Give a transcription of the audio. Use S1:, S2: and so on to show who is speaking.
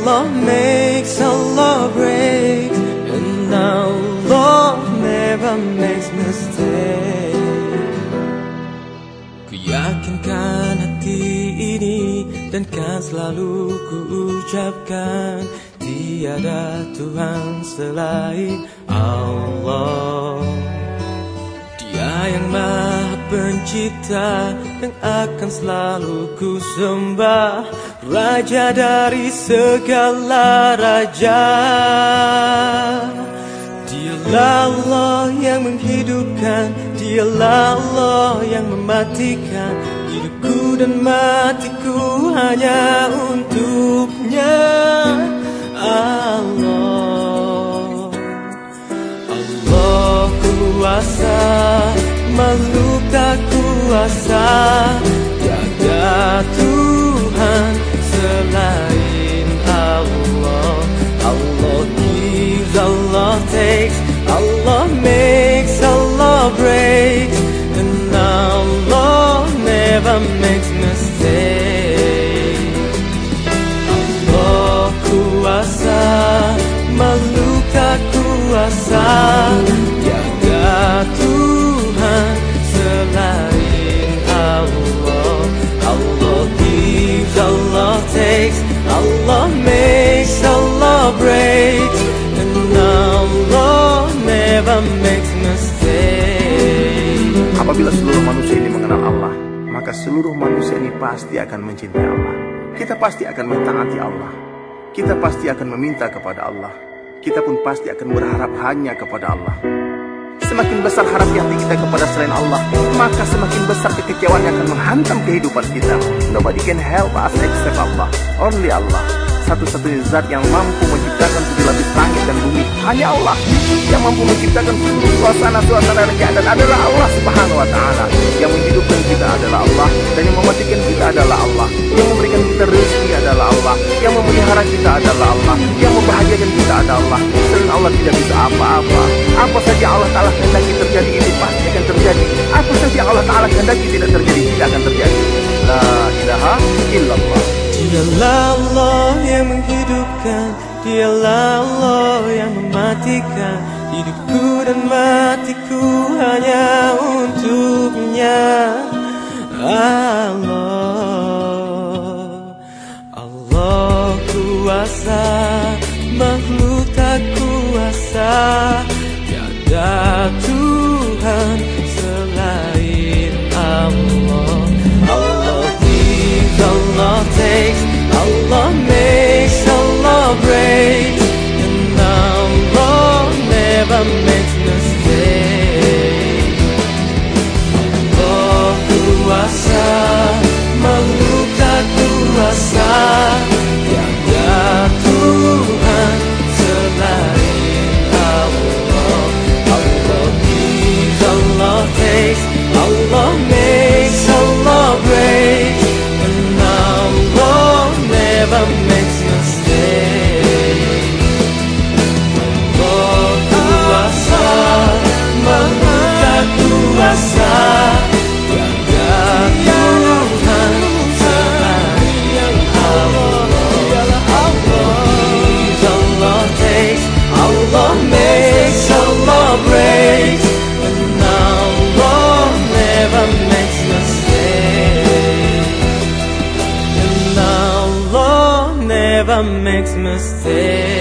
S1: Allah makes, Allah breaks And Allah never makes mistake. Ku yakinkan hati ini Dan kan selalu ku ucapkan Tiada Tuhan selain Allah. Dia yang maha pencipta Yang akan selalu ku sembah Raja dari segala raja. Dialah Allah yang menghidupkan Dialah Allah yang mematikan. Hidupku dan matiku hanya untuknya. Allah. Allah kuasa tak kuasa. Tiada Tuhan selain Allah. Allah gives, Allah takes Allah makes, Allah breaks. And Allah never makes mistake Allah kuasa Makhluk tak kuasa Allah makes, Allah breaks And Allah never makes mistake
S2: Apabila seluruh manusia ini mengenal Allah, maka seluruh manusia ini pasti akan mencintai Allah. Kita pasti akan mentaati Allah. Kita pasti akan meminta kepada Allah. Kita pun pasti akan berharap hanya kepada Allah. Semakin besar harap hati kita kepada selain Allah, maka semakin besar kekecewaan yang akan menghantam kehidupan kita. Nobody can help us except Allah. Only Allah. Satu-satunya zat yang mampu menciptakan langit dan bumi hanya Allah. Yang mampu menciptakan seluruh suasana-suasana dan keadaan adalah Allah Subhanahu wa taala. Yang menghidupkan kita adalah Allah dan yang mematikan kita adalah Allah. Yang memberikan kita rezeki adalah Allah. Yang memelihara kita adalah Allah. Yang membahagiakan kita adalah Allah. Selain Allah tidak bisa apa-apa. Apa saja Allah Taala kehendaki terjadi itu pasti akan terjadi. Apa saja Allah Taala kehendaki tidak terjadi tidak akan terjadi. La ilaha illallah.
S1: Allah yang menghidupkan Dialah Allah yang mematikan Hidupku dan matiku hanya untuknya. Allah Allah kuasa Makhluk tak kuasa makes mistake